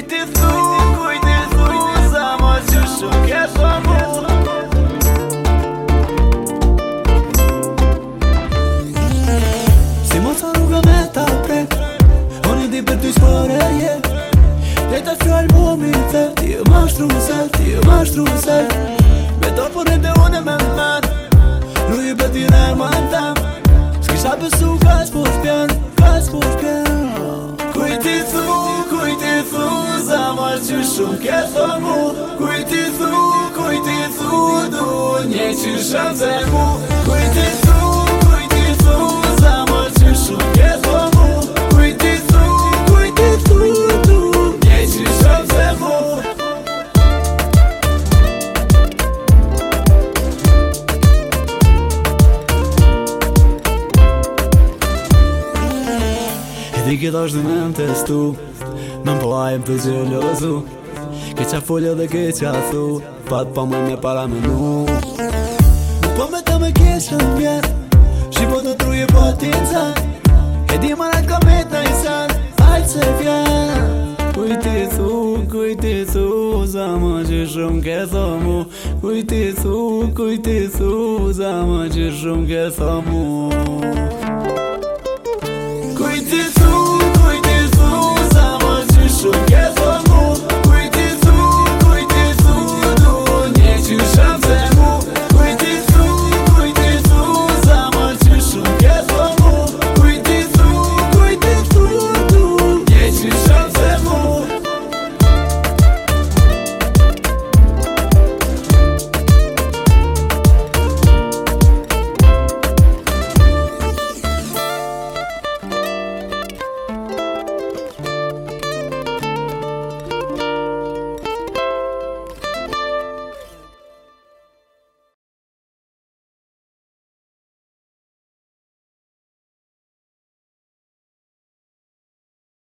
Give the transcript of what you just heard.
kujti thu, kujti thu, kujti thu Sa më që shumë ke shumë Si më të nukë me ta prek O një di për t'u spore je Dhe ta fjo albumi të Ti e më shtru më se, ti e më shtru më se Me të përre po dhe unë me më nërë Rujë për t'i rëmë më tëmë Shkisha për ka kaj s'po ka kaj s'po Kuj t'i cu, kuj t'i cu, zavar qyshu këtë të mu Kuj t'i cu, kuj t'i cu, du nje qyshem të mu Di këtë është në në testu Në po më pojmë të gjelozu Këtë qa folja dhe këtë qa Pat pa më me para me nu Më po me të me keshë në bjerë Shqipo të truje po ti në zanë E di më ratë ka i sanë Ajë se fjanë Kujti thu, kujti thu Za më që shumë ke thomu Kujti thu, kujti thu Za më që shumë ke thomu Kujti